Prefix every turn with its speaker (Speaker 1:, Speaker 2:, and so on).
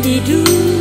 Speaker 1: You did do.